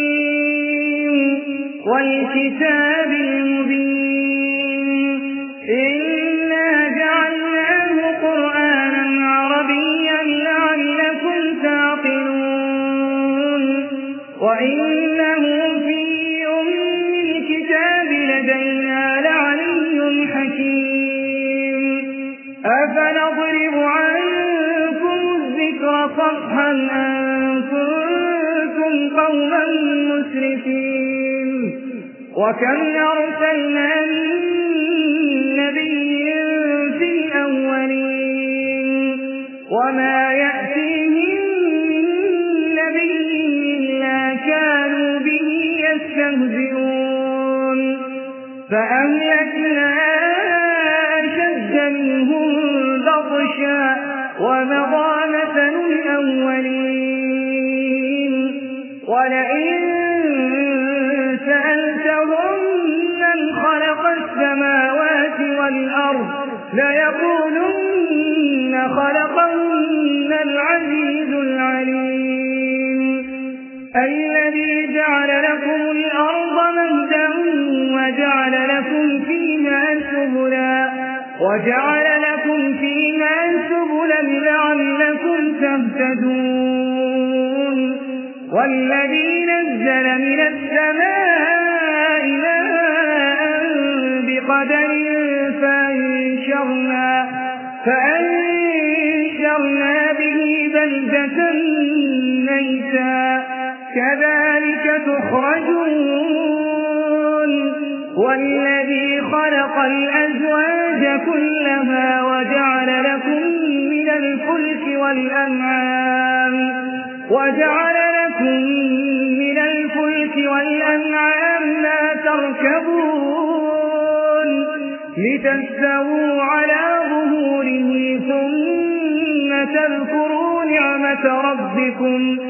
حميم والكتاب المبين وكم أرسلنا من نبي في الأولين وما يأتيهم ليقولن خلقهن العزيز العليم. الذي جعل لكم الأرض مهدا وجعل لكم فيها سبلا وجعل لكم فيها سبلا لعلكم تهتدون. والذي نزل من ميتا. كذلك تخرجون. والذي خلق الأزواج كلها وجعل لكم من الفلك والأنعام. وجعل لكم من الفلك والأنعام ما تركبون. لتستووا على ظهوره ثم تذكروا نعمة ربكم.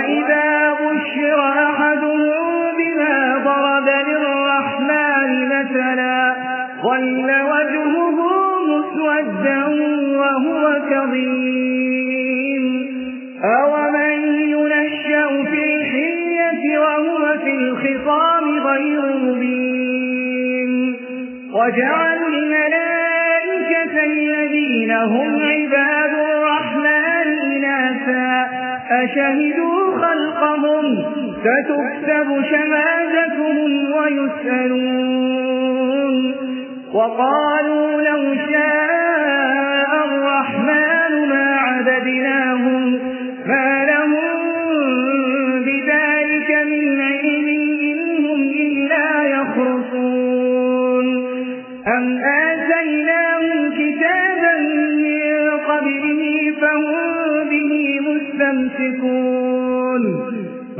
وإذا بشر أحدهم بما ضرب للرحمن مثلا ظل وجهه مسودا وهو كظيم أومن ينشأ في الحية وهو في الخصام غير مبين وجعلوا الملائكة الذين هم عباد الرحمن إناثا أشهدوا خلقهم فتكتب شهادتهم ويسألون. وقالوا لو شاء الرحمن ما عبدناهم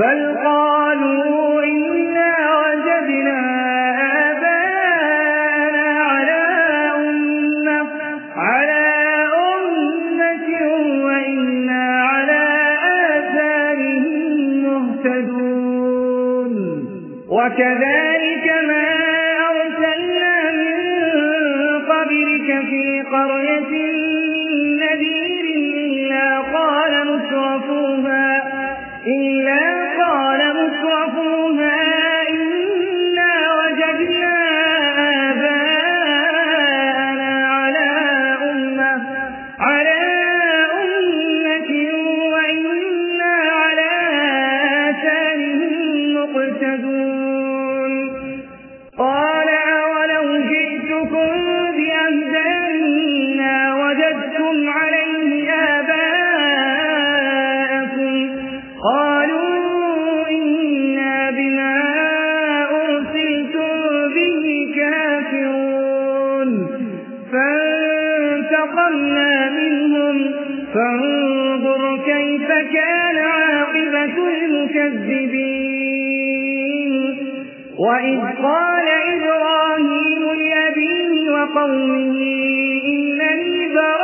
بل قالوا إنا وجدنا آباءنا على أمة على أمة وإنا على آثارهم مهتدون وكذلك وإذ قال إبراهيم لأبيه وقومه إنني براء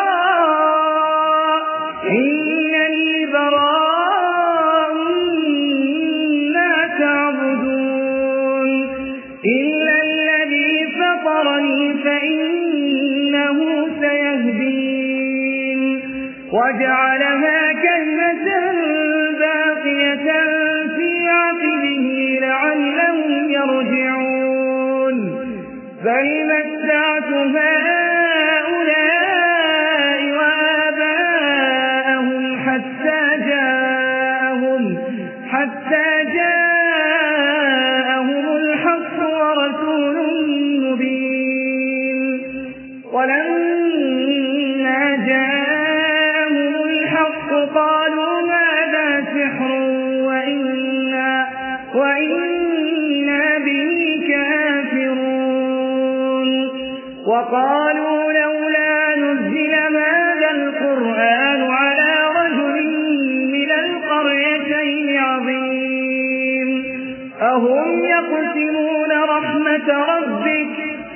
أهم يقسمون رحمة ربك.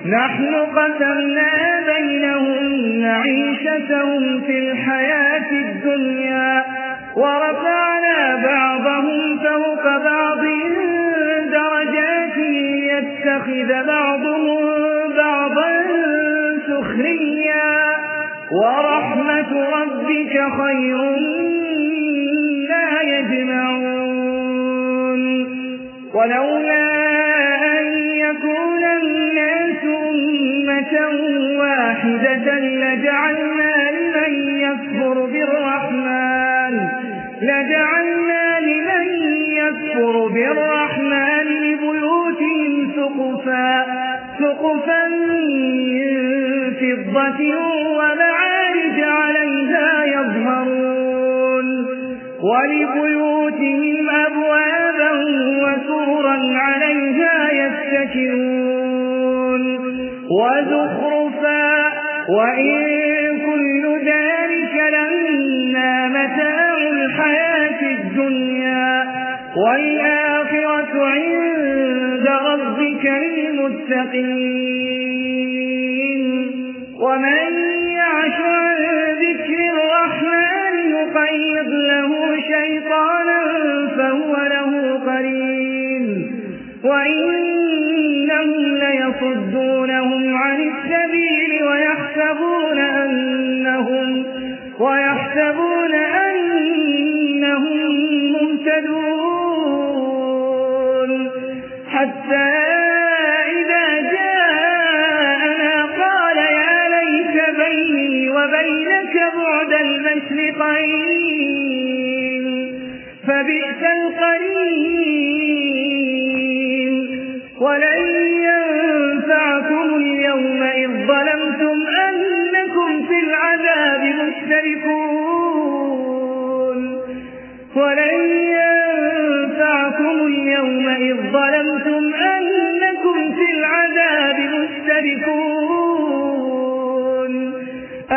نحن قسمنا بينهم معيشتهم في الحياة الدنيا ورفعنا بعضهم فوق بعض درجات يتخذ بعضهم بعضا سخريا. ورحمة ربك خير ما يجمعون. ولولا أن يكون الناس أمة واحدة لجعلنا لمن يكفر بالرحمن لجعلنا لمن يكفر بالرحمن لبيوتهم سقفا سقفا من فضة ومعارج عليها يظهرون ولبيوتهم أبوابا وسورا عليها يتكئون. وزخرفا وإن كل ذلك لما متاع الحياة الدنيا. والآخرة عند ربك للمتقين. حتى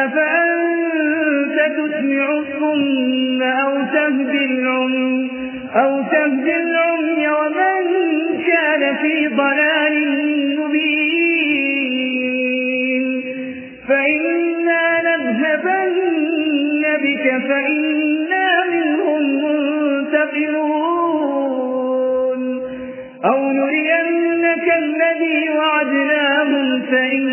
أفأنت تسمع الصم أو تهدي العمي أو تهدي العمي ومن كان في ضلال مبين فإنا نذهبن بك فإنا منهم منتقلون أو نرينك الذي وعدناهم فإنا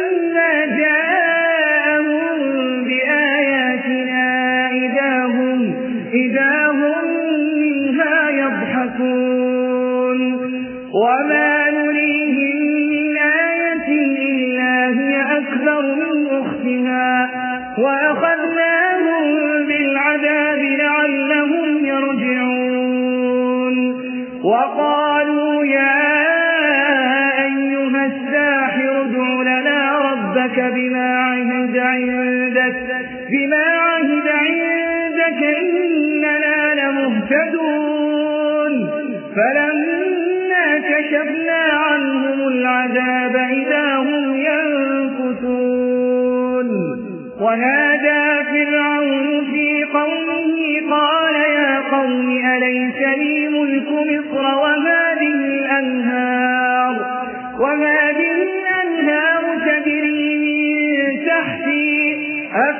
ربك بما عهد عندك بما عهد عندك إننا لمهتدون. فلما كشفنا عنهم العذاب إذا هم ينكثون. ونادى فرعون في قومه قال يا قوم أليس لي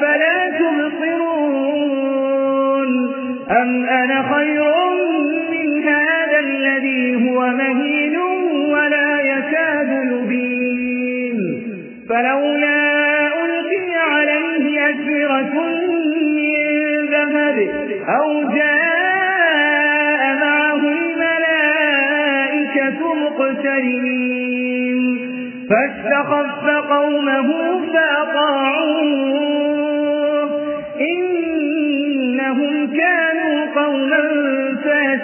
أفلا تبصرون أم أنا خير من هذا الذي هو مهين ولا يكاد يبين؟ فلولا ألقي عليه أسرة من ذهب أو جاء معه الملائكة مقترنين. فاستخف قومه فأطاعوه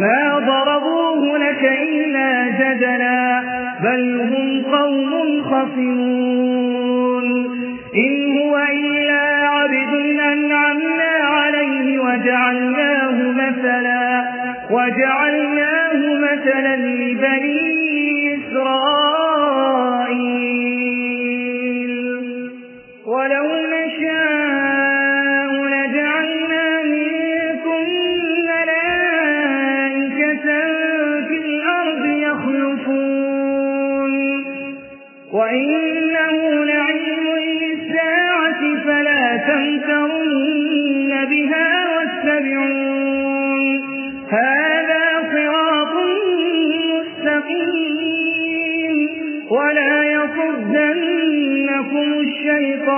ما ضربوه لك إلا جدلا بل هم قوم خصمون إن هو إلا عبد أنعمنا عليه وجعلناه مثلا وجعلناه مثلا لبني تمترن بها واتبعون. هذا صراط مستقيم. ولا يصدنكم الشيطان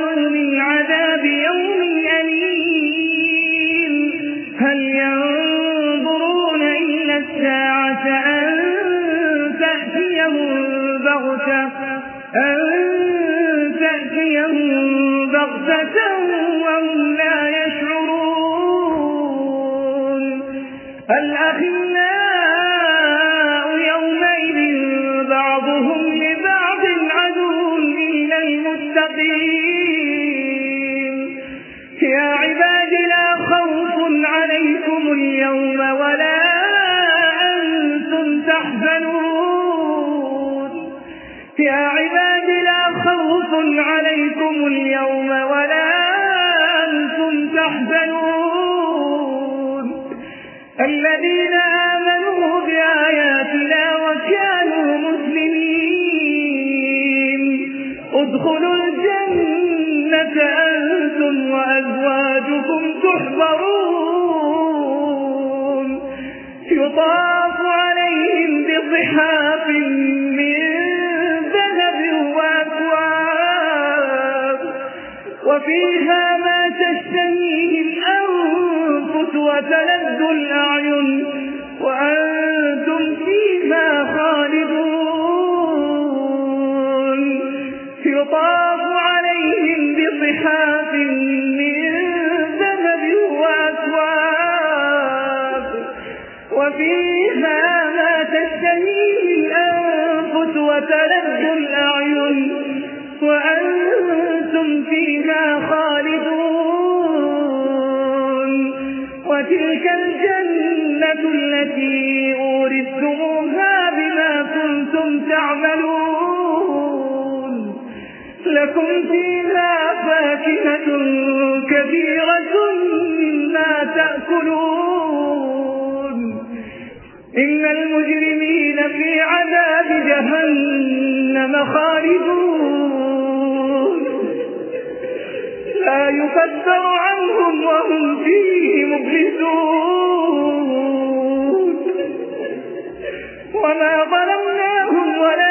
الذين آمنوا بآياتنا وكانوا مسلمين. ادخلوا الجنة أنتم وأزواجكم تحبرون. يطاف عليهم بصحاف من ذهب وأكواب. وفيها ما تشتهيه الأنفس وتلذ الأعين وأنتم فيما خالدون. يطاف عليهم بصحاف من ذهب وأكواب وفيها ما تشتهيه الأنفس وتلذ الأعين. لكم فيها فاكهة كثيرة مما تأكلون. إن المجرمين في عذاب جهنم خالدون. لا يفتر عنهم وهم فيه مبلسون وما ظلمناهم ولكن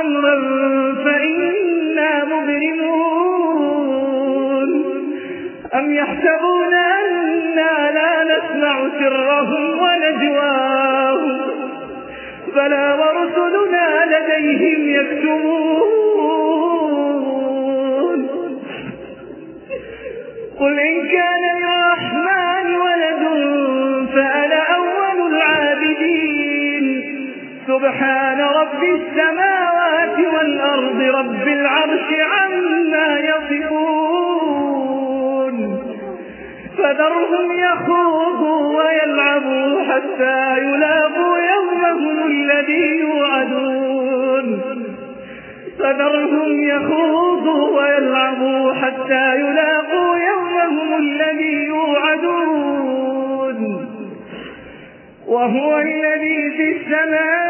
أمرا فإنا مبرمون. أم يحسبون أنا لا نسمع سرهم ونجواهم؟ فلا ورسلنا لديهم يكتبون. قل إن كان للرحمن ولد فأنا أول العابدين. سبحان رب السماوات والأرض رب العرش عما يصفون. فذرهم يخوضوا ويلعبوا حتى يلاقوا يومهم الذي يوعدون. فذرهم يخوضوا ويلعبوا حتى يلاقوا يومهم الذي يوعدون. وهو الذي في السماء